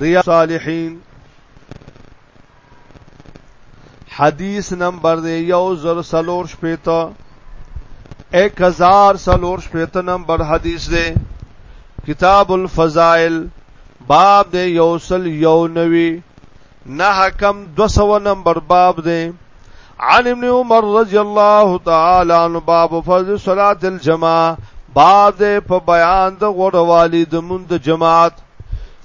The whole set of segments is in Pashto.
ریاض صالحین حدیث نمبر دی یو زر سلور شپیتا ایک ہزار سلور شپیتا نمبر حدیث دی کتاب الفضائل باب دی یو سل یو نوی نه کم دو سو نمبر باب دی عن ابن عمر رضی اللہ تعالی عنہ باب فضل صلاة الجماع باب دی په بیان د غوړوالی د مند جماعت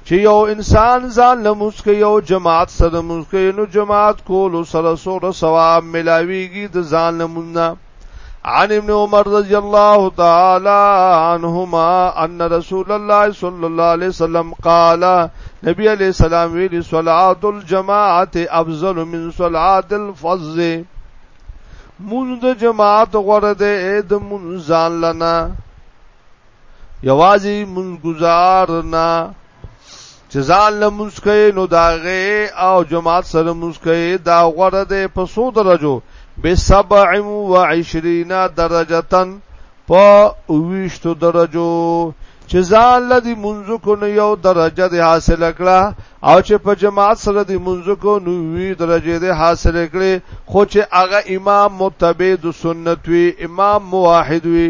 چې یو انسان ځان له مسکه یو جماعت سره مسکه نو جماعت کولو سره سره ثواب ملاویږي د ځان له مونږه عن ابن عمر رضی الله تعالی عنهما ان رسول الله صلی الله علیه وسلم قال نبی علیہ السلام ویلی صلات الجماعت افضل من صلات الفضل مونږ د جماعت غره ده د مونږ ځان لنا یوازې مونږ گزار نه چې ځان له مونږ کوي نو داغه او جماعت سره مونږ کوي دا غوړه ده په سو درجو به 27 درجتن په ویشتو درجو چې ځان له دې مونږ کو نو یو درجه ده حاصل کړه او چې په جماعت سره دې مونږ کو نو وی درجه ده حاصل کړي خو چې هغه امام متبع د سنت وی امام موحد وی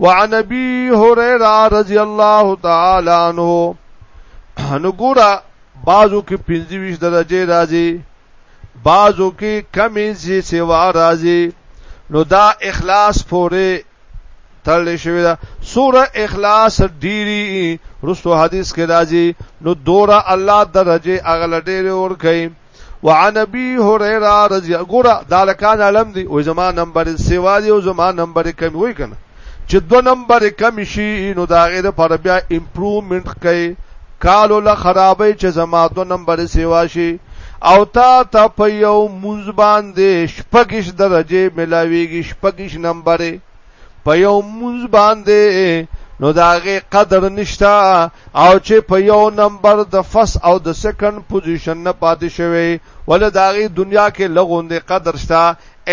وعن ابي هريره رضی الله تعالی عنہ نو ګورا بازو کې 25 درجه راځي بازو کې کمی زی سیوا راځي نو دا اخلاص پورې تړل شوی دا سوره اخلاص ډیری رسو حدیث کې راځي نو دوره الله درجه اغل ډیر ور کوي وعن ابي هريره رضی ګورا دالکان علم دی او زما نمبر سیوا دی او زما نمبر کم وای کنه چې دو نمبر کم شي نو دا غیر پر بیا امپروومنت کوي کالو له خرابې چې زما دو نمبر سیوا شي او تا ته په یو منځ باندې شپږش درجه ملاويږي شپږش نمبره په یو مونږ باندې نو داغه قدر نشتا او چې په یو نمبر د فس او د سکند پوزیشن نه پاتې شوی ول داغه دنیا کې لغوندې قدر شتا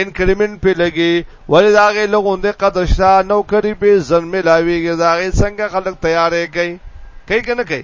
انکریمنت په لګي ول داغه لغوندې قدر شتا نوکری به ځن ملاویږي داغه څنګه خلک تیارې کوي کوي کنه کوي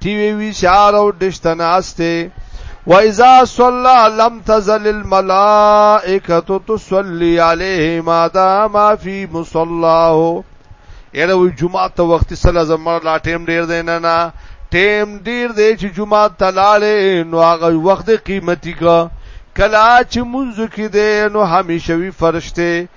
تی وی وی شار او دشتناسته و اذا صلى لم تزل الملائکه تصلي عليه ما دام في مصلاه یره وی جمعه ته وخت صلی زمر لا ټیم ډیر دی نه نه ټیم ډیر دی چې جمعه ته لاړې نو هغه وخت قیمتي کا کلا چې منځ کې دی نو همیشوي فرشته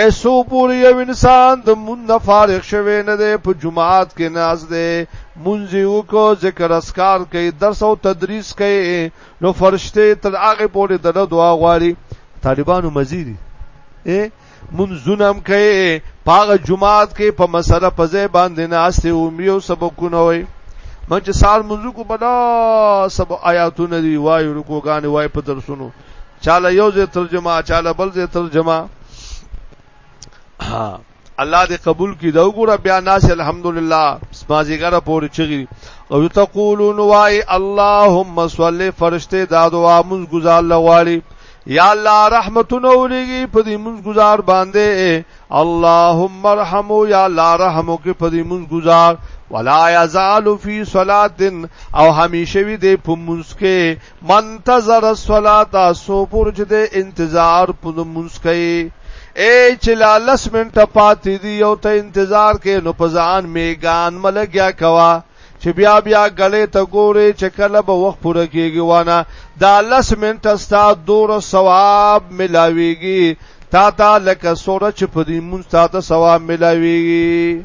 ایسو پوری یو انسان د مون نه فارغ شوی نه دی په جماعت کې ناز دی مونږی وکړو ذکر اسکار کوي درس او تدریس کوي نو فرشته تر هغه پورې دغه دعا غواړي طالبانو مزيري اے منځونم کوي پاغه جمعات کې په مسله په ځای باندې ناشته او میو سبقونه وي من چې سال منځو کو بلا سب آیاتونه دی وای رکوګان وای په درسونو چاله یو ځای ترجمه چاله بل ځای ترجمه الله دې قبول کړي دا وګوره بیا ناس الحمدلله سمازیګره پورې چغي او تقولون وای اللهم صل فرشته دا دعا مونږ گزار لغواړي یا الله رحمتونه ولېږي په دې مونږ گزار باندې اللهم ارحمو یا الله رحمو کې په دې مونږ گزار ولا یزال فی صلات او همیشه وی دې په مونږ کې منتظر الصلاة سو پور چې د انتظار په لمونځ کوي اے چې لا لس منټه پاتې دي او ته انتظار کې نو په ځان میګان ملګیا کوا چې بیا بیا غلې ته ګوري چې کله به وخت پوره کیږي وانه دا لس منټه ستا دور ثواب ملاويږي تا تا لکه سوره چې په دې مونږ تا ته ثواب ملاويږي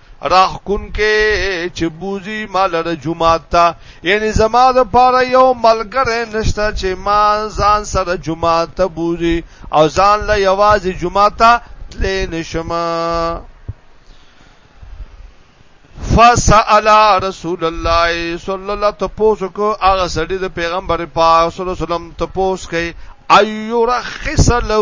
راخ کن کې چې بوزي مال د جمعات تا یعنی زما د پاره یو ملګری نشته چې ما ځان سره جمعات ته بوزي او ځان له یوازې جمعات ته تلې نشمه فسأل رسول الله صلی الله تپوس کو هغه سړي د پیغمبر پاک صلی الله علیه وسلم تپوس کوي ايو رخص له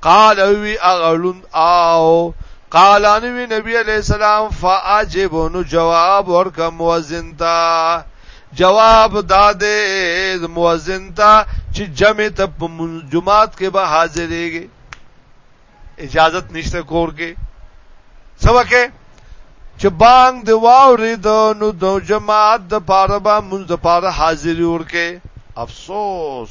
قال وی اغلون او قال انوی نبی علیہ السلام فاجب نو جواب ورک مؤذن تا جواب دادې مؤذن تا چې جمع ته جمعات کې به حاضرېږي اجازت نشته کور کې سبکه چې بانګ دی واوري د نو د جماعت د پاره به مونږ د پاره حاضر ورکه افسوس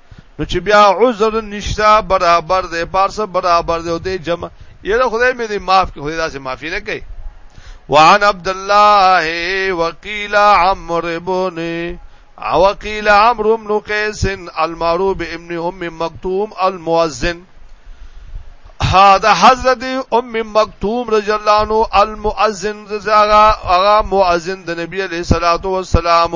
نو چې بیا عذر نشتا برابر دی پارس برابر دی او دې جمع یره خدای مې دې معاف کړي خدای داسې معافي نه کوي وعن عبد الله وقيل عمرو بن وقيل عمرو بن قيس المعروف ابن ام مكتوم المؤذن هذا حضرت ام مکتوم رضی الله عنه المؤذن زغا هغه مؤذن د نبی علیہ الصلوۃ والسلام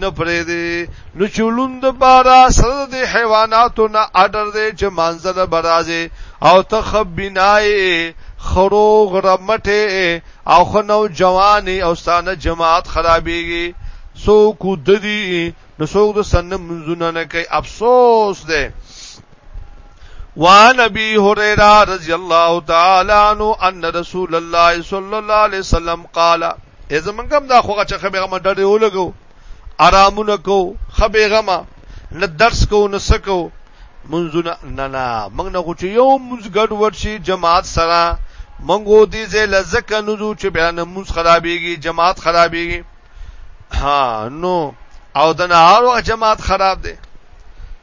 نه پرې دی نو چولوند بارا سره د حیواناتو نه اډر دی چې منزل برازي او تخبینای خرو غرمټه او خنو جوانی او ستانه جماعت خرابېږي سو کو ددی نو څوک د سن منځونه نه کوي افسوس ده وان ابي هريره رضی الله تعالی عنه ان رسول الله صلی الله علیه وسلم قال ای زمنګم دا خوغه چې خبره ما ډډه ولګو آرامونه کو خبره غما نه درس کو نه سکو منځونه نه نه موږ نه غوچ یو موږ ګډ ورشي جماعت سره موږ دې زې لزک نه جو چې بیان موږ خرابېږي جماعت خرابېږي ها نو او د نهارو جماعت خراب دی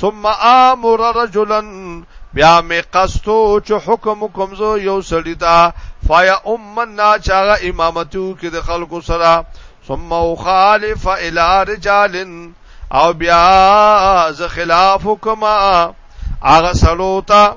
ثم آمر رجلا بیا می قصتو چې حکم کوم زه یو سړی تا فیا امنا چاغه امامتو کې د خلکو سره ثم خالف الى رجال او بیا ز خلاف حکما هغه سلوتا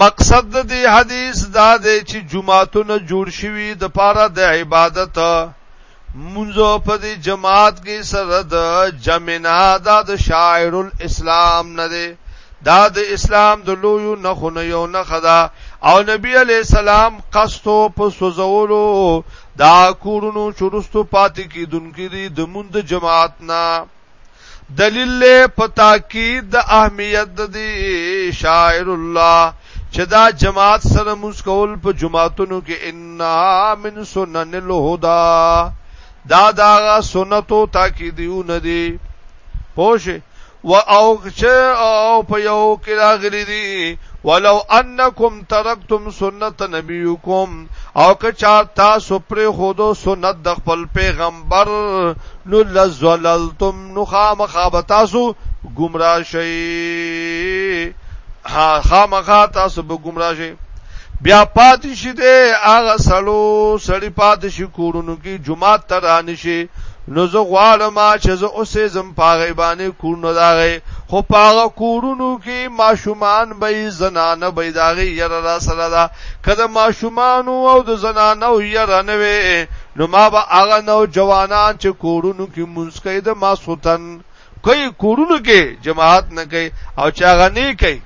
مقصد د دې حدیث دا دی چې جمعهتون جوړ شوی د پاره د عبادت منځو په دې جماعت کې سره د جمعنا دا د شاعر الاسلام نه دی دا د اسلام د لویو نخونه یو نه خدا او نبی علی سلام قصتو په سوزولو دا کورونو چورستو پاتې کیدونکې دي د مند جماعت نه دلیل له پتا کی د اهمیت د دی شاعر الله چې دا جماعت سره مسکول په جماعتونو کې ان من سنن الهدى دا دا سنتو تاکیدونه دي پوش و او چې او په یو کې راغلي دي ولو انکم ترکتم سنت نبیکم او که چا تاسو پر خودو سنت د خپل پیغمبر نو لزللتم نو خامخا بتاسو گمرا شئی خامخا تاسو به گمرا شئی بیا پاتې شي دې هغه سړو سړی پاتې شي کورونو کې جمعات ترانه شي نو زه غواړم چې زه اوسې زم پاغه باندې کورونه داغه خو پاغه کورونو کې ماشومان به زنانه به داغه ير را سره دا کله ماشومان او د زنانه ير نه وي نو ما به هغه نو جوانان چې کورونو کې مونږ کوي د ماسوتن کوي کورونو کې جماعت نه کوي او چې هغه نه کوي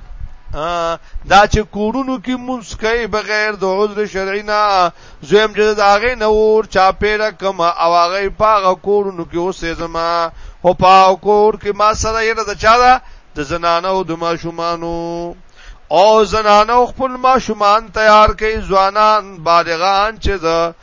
دا چې کورونو کې مونږ کوي بغیر د عذر شرعي نه زم چې دا غي نه ور چا پیرا کم او هغه پاغه کورونو کې اوسې زما او پاو کور کې ما سره یې د چا دا د زنانه او د ماشومانو او زنانه خپل ماشومان تیار کوي ځوانان بالغان چې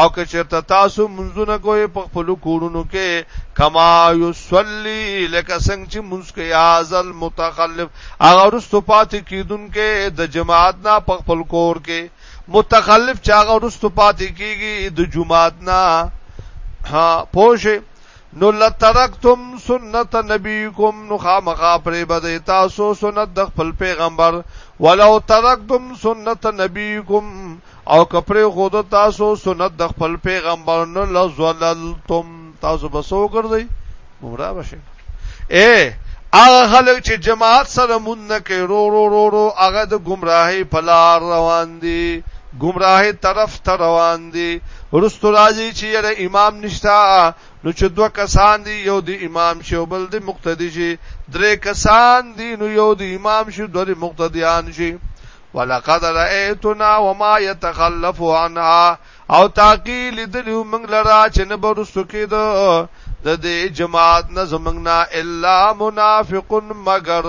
او که چرته تاسو منځونه کوی په خپل کورونو کې کما یصلی لکه څنګه چې منځ کې ازل متخلف هغه رستو پاتې کیدون کې د جماعت نه په خپل کور کې متخلف چې هغه رستو پاتې کیږي د جماعت نه ها پوه نو لترکتم سنت نبیکم نو خامخا پرې بده تاسو سنت د خپل پیغمبر ولو ترکتم سنت نبیکم او کپرې خود تاسو سنت د خپل پیغمبر نو لزللتم تاسو بسو ګرځي ګمراه بشئ اے هغه خلک چې جماعت سره مون نه کوي رو رو رو رو هغه د گمراهي په لار روان دي گمراهي طرف ته روان دي ورستو راځي چې یره امام نشتا نو چې دوه کسان دي یو دی امام شي او بل دی مقتدی شي درې کسان دي نو یو دی امام شي دوه دی مقتدیان شي ولقد رأيتنا وما يتخلف عنها او تاکي لیدلو موږ لرا چې نه برسو کېدو د دې جماعت نه زمنګنا الا منافقون مگر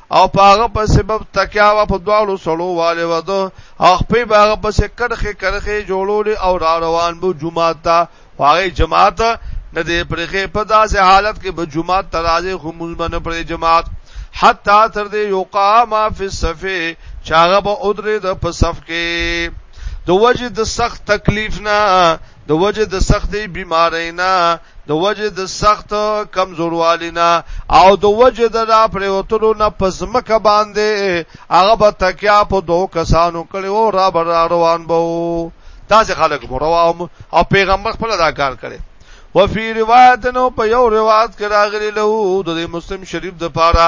او پاغه په سبب تکیاوه په دوالو سړو والي ودو او خپې باغه په سکرخه کرخه جوړول او را روان بو جمعه تا واغې جماعت نه دې پرخه په داسې حالت کې به جمعه ترازه خو مونږ باندې پرې جماعت حتا تر دې یقاما فی الصفه چاغه به ادره د په صف کې د وجه د سخت تکلیف نه د وجه د سختې بیماری نه د وجه د سخت کمزوروالی نه او د وجه د را پریوتلو نه پزمکه باندې هغه به تکیا په دوه کسانو کړي او را بر روان بو تاسو خلک مو رواو او پیغمبر خپل دا کار کړي وفي روایت نو په یو روایت کې راغلی له د مسلم شریف د پاره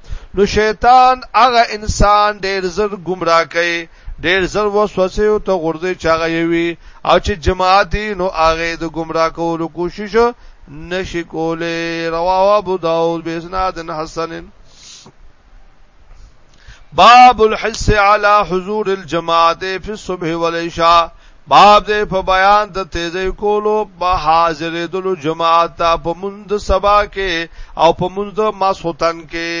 نو شیطان هغه انسان ډیر زر گمراه کوي ډیر زر وسوسه او ته غورځي چاغه یوي او چې جماعت نو هغه د گمراه کولو کوشش نشي کوله رواه ابو داود به اسناد حسن باب الحس على حضور الجماعت في الصبح والعشاء باب دې په بیان د تیزې کولو په حاضرېدلو جماعت ته په مند سبا کې او په مند ماسوتن کې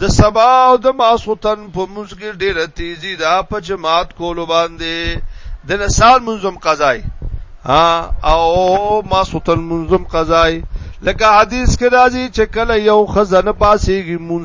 د سبا او د ماسوتن په مند کې ډېره تیزی دا په جماعت کولو باندې د نسال منظم قضای ها او ماسوتن منظم قضای لکه حدیث کې راځي چې کله یو خزنه پاسيږي مونږ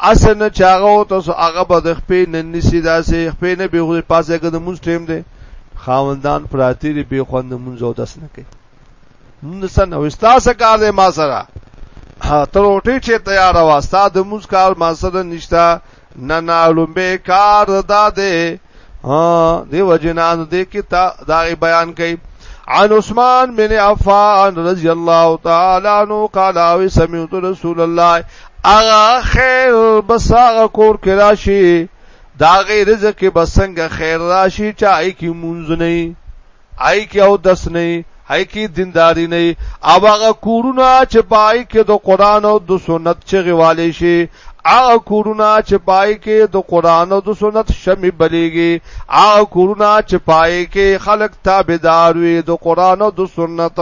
اسه نه چاغه او تاسو هغه به د خپې نه نسی داسې خپې نه به پاسه کې د مونږ ټیم دی خاوندان پراتی دی به خوند مونږ او داس نه کوي مونږ سن او استاسه کار دی ما سره تر اوټی چې تیار واستا د مونږ کار ما سره نشتا نه نه لومبه کار داده ها دی وجنا دې کې تا دا بیان کړي عن عثمان بن عفان رضی الله تعالی عنہ قال او سمعت رسول الله اغا خیر بساغ کور کې راشي دا غیر رزق کې بسنګ خیر راشي چای کې مونږ نه آی کې او دس نه آی کې دینداری نه او هغه کورونه چې پای کې د قران او د سنت چغې والي شي هغه کورونه چې پای کې د قران او د سنت شمی بلیږي هغه کورونه چې پای کې خلک تابعدار وي د قران او د سنت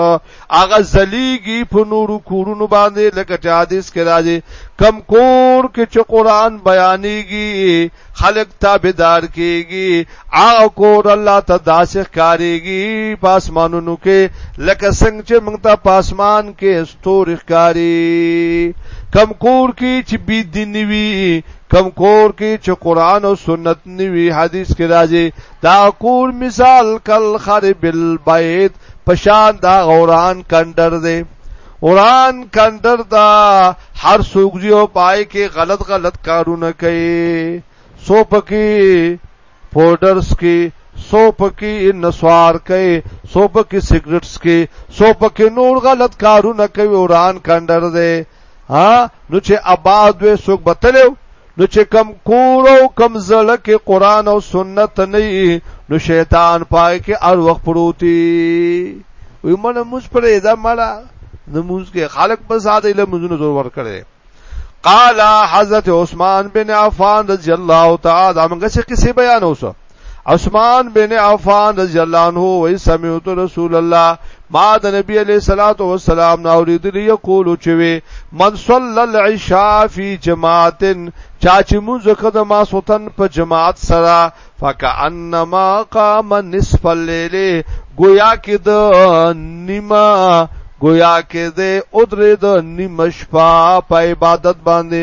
هغه زلیږي په نورو کورونو باندې لکه چې حدیث کې راځي کم کور کې چې قران بیانېږي خلق تابعدار کیږي هغه کور الله ته داسې ښکاریږي پاسمانونو کې لکه څنګه چې موږ ته پاسمان کې ستور ښکاری کم کور کې چې بی دین وی کم کور کې چې قران او سنت نیوي حدیث کې راځي دا کور مثال کل خرب البیت پشان دا غوران کندر دی قران کندر دا هر څوک دی او پای کې غلط غلط کارونه کوي سو پکې پودرز کې سو پکې نسوار کوي سو پکې سیګریټس کې سو پکې نور غلط کارونه کوي قران کندر دی ها نو چې آباد وې څوک بتلو نو چې کم کور او کم زړه کې قران او سنت نه نو شیطان پای کې ار وخت پروتي وي منه موږ پرې دا مړه نموز کې خالق په ساده له منځونو زور ور کړي قال حضرت عثمان بن عفان رضی الله تعالی عنہ څخه کیسه بیان اوسه عثمان بن عفان رضی الله عنه وای سمعت رسول الله ما د نبی علیہ الصلات والسلام نو اوریدلی یقول چوي من صلى العشاء في جماعت چا چې موږ کده ما سوتن په جماعت سره فکانما قام نصف الليل گویا کې د نیمه گویا کې د ادره د نیمه شپه په عبادت باندې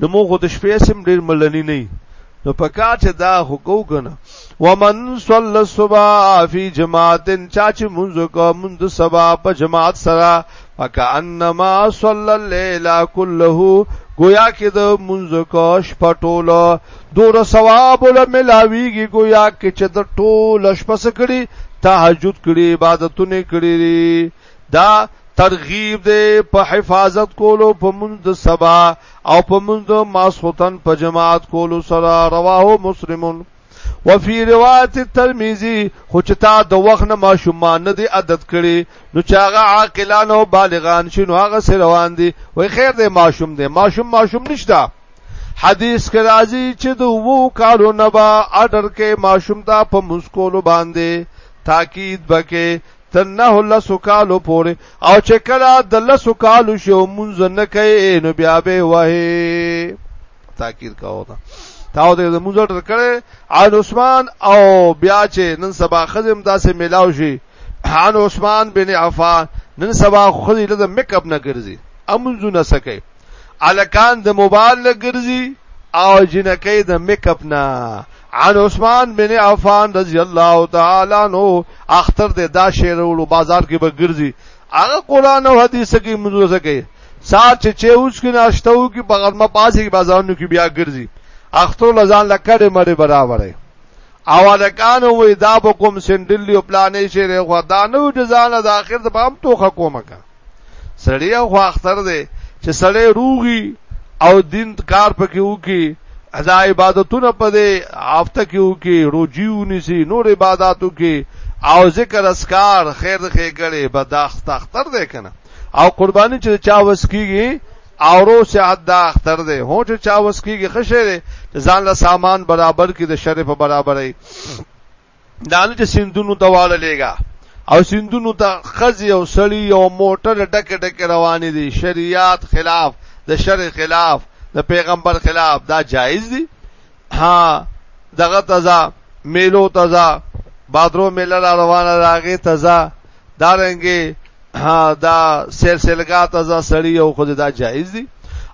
نو مو خو د شپې سم ډیر ملنی نه نو پکا چې دا خو کو کنه ومن صلی الصبح فی جماعت چا چې منځ کو منځ سبا په جماعت سره فکانما صلی الليل كله گویا کې د منځ کو شپه ټوله دور ثواب له ملاویږي گویا کې چې د ټوله شپه سکړي تهجد کړي عبادتونه کړي دا ترغیب دی په حفاظت کولو په منځ د سبا او په منځ د ماسوتن په جماعت کولو سره رواه مسلمون وفي روایت ترمذی خو چې تا د وخت نه ماشومان نه دی عادت کړي نو چې هغه عاقلان او بالغان شنو هغه سره روان دي وای خیر دی ماشوم دی ماشوم ماشوم نشته حدیث کې راځي چې د وو کالو نبا اډر کې ماشوم دا په مسکولو باندې تاکید بکې تر نه لسو کالو پورې او چې کله د لسو کالو شو مونږ نه کوي نو بیا به وه تاکید کاوه تا تاو دې مونږ ټر کړي عن عثمان او بیا چې نن سبا خزم داسې ملاو شي عن عثمان بن عفان نن سبا خزي له میک اپ نه ګرځي امونځو نه سکه الکان د موبایل نه ګرځي او جنکې د میک اپ نه عن عثمان بن عفان رضی الله تعالی عنہ اختر د دا شعر ولو بازار کې به ګرځي هغه قران او حدیث کې مزوزه کوي سار چې چې اوس کې ناشتو کې بغرمه پاسې کې بازارونو کې بیا ګرځي اختر لزان لکړې مړې برابرې اوالکان وې دا به کوم سندلی او پلانې شعر خو دا نو د ځان د اخر د بام توخه کومه سړی او اختر دی چې سړی روغي او دین کار پکې وکي ازا عبادتونه په دې هفته کې وکي روجي ونیسي نور عبادتو کې او ذکر اسکار خیر خې ګړې بداخت اختر دی کنه او قرباني چې چا وس کیږي او رو سعد دا اختر دی هو چې چا وس کیږي خشه دی ځان له سامان برابر کې د شرف برابرې دا نه چې سندونو ته واړه لېګا او سندونو ته خزي او سړی او موټر ډک ډک روانې دي شریعت خلاف د شرع خلاف د پیغمبر خلاف دا جایز دي ها دغه تزا میلو تزا بادرو میله روانه راغې تزا دارنګي ها دا سلسلګا تزا سړی او خود دا جایز دی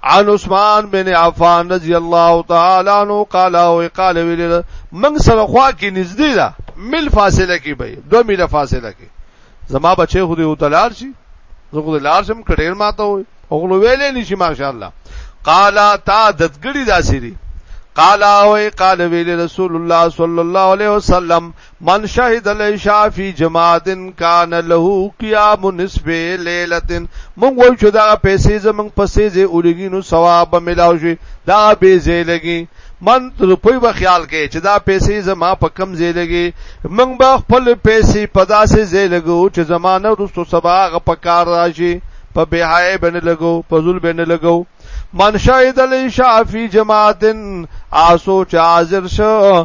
عن عثمان بن عفان رضی الله تعالی عنہ قال او قال ویل من سره خوا کې نږدې ده مل فاصله کې به دو میله فاصله کې زما بچي خو دې وتلار شي زه خو دې لار شم کډیر ماته وي او غلو ویلې نشي ماشاء الله قال تا دتګړي داسې دي قال او قال ویل رسول الله صلی الله علیه وسلم من شهد العشاء فی جماعت کان له قیام نصف لیله مونږ وای چې دا پیسې زمنګ پسې زه اولګي نو ثواب ملاو شي دا به زه لګي من روپی به خیال کې چې دا پیسې زما په کم زه لګي مونږ به خپل پیسې په داسې زه لګو چې زمانه رسو سبا غ په کار راشي په بهای بن لګو په ذل بن لګو من شهد العشاء فی جماعت آسو چې حاضر شو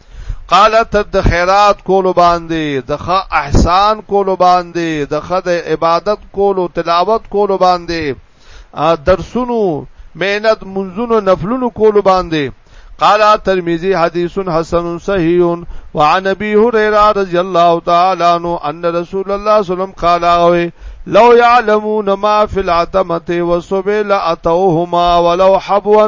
قالت د خیرات کولو باندې د خ احسان کولو باندې د خ د عبادت کولو تلاوت کولو باندې درسونو مهنت منزونو نفلونو کولو باندې قال ترمذی حدیث حسن صحیح وعن ابي هريره رضی الله تعالی عنہ ان رسول الله صلی الله علیه وسلم قال لو يعلمون ما في العتمه والصبي لاتوهما ولو حبوا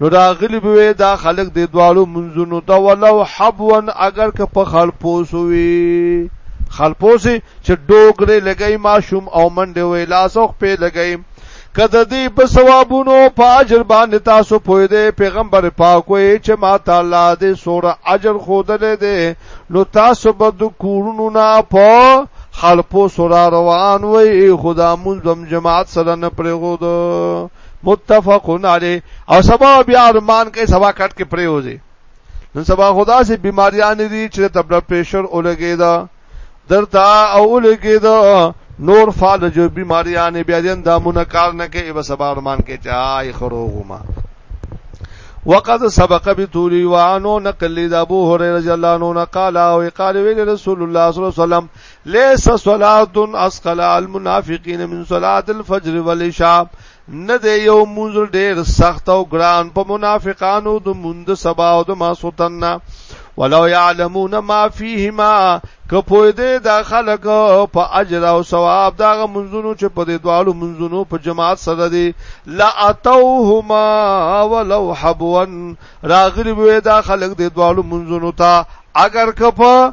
نو راغلی به وي دا خلق د دوالو منځونو ته ولو حبون اگر که په خلپوس وي خلپوس چې ډوګره لګي ماشوم او منډه وي لاسوخ په لګي کده دې په ثوابونو په اجر باندې تاسو پوي دې پیغمبر پاک وي چې ما تعالی دې سوره اجر خودلې دې نو تاسو به د کورونو نه په خلپو سره روان وي خدا منظم جماعت سره نه پرېغو متفقون علی او سبا بیا ارمان کوي سبا کټ کې پریوځي نن سبا خدا سي بیماریاں دي چې د بلډ پريشر اولګي دا درتا او اولګي دا نور فال جو بیماریاں بیا دین دامونه کار نه کوي بس سبا ارمان کې چای خروغما وقد سبق بتولی وانو نقل لید ابو هريره رضی الله عنه قال او قال ویل رسول الله صلی الله علیه وسلم ليس صلات اسقل المنافقين من صلات الفجر والعشاء نه دی یو مونږ ډیر سخت او ګران په منافقانو د مونږ سبا او د ماسوتن ولو يعلمون ما فيهما کپوی دې دا خلق په اجر او ثواب دا منځونو چې په دې دوالو منځونو په جماعت سره دي لا اتوهما ولو حبوا راغلی وې دا خلق دې دوالو منځونو ته اگر کپه